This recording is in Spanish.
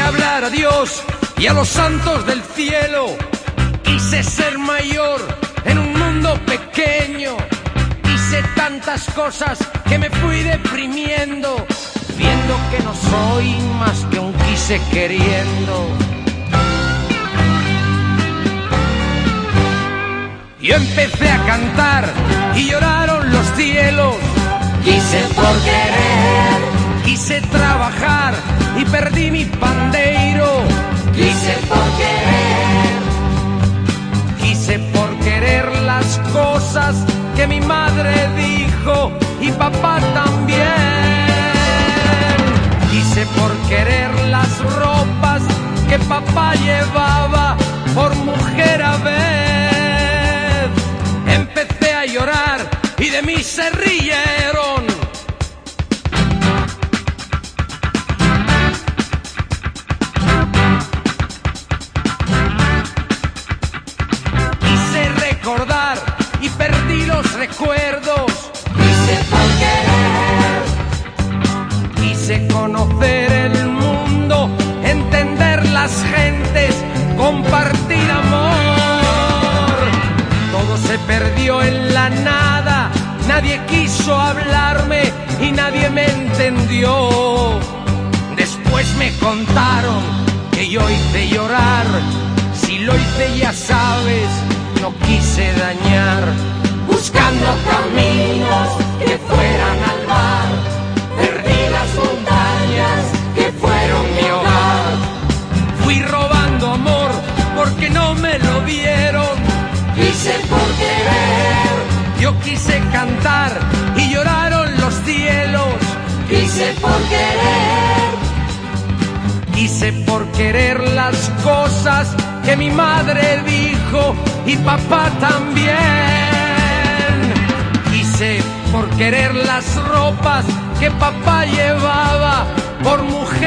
agradar a Dios y a los santos del cielo. Quise ser mayor en un mundo pequeño. Hice tantas cosas que me fui deprimiendo, viendo que no soy más que un quise queriendo. Yo empecé a cantar y lloraron los cielos. Quise por querer, Quise trabajar y perdí mi pandeiro. Madre dijo y papá también. Quise por querer las ropas que papá llevaba conocer el mundo, entender las gentes, compartir amor. Todo se perdió en la nada, nadie quiso hablarme y nadie me entendió. Después me contaron que yo hice llorar, si lo hice ya sabes, no quise dañar. buscando caminos que fueran Quise por querer, Yo quise cantar y lloraron los cielos. quise por querer, Quise por querer las cosas que mi madre dijo y papá también. Quise por querer las ropas que papá llevaba por mujer.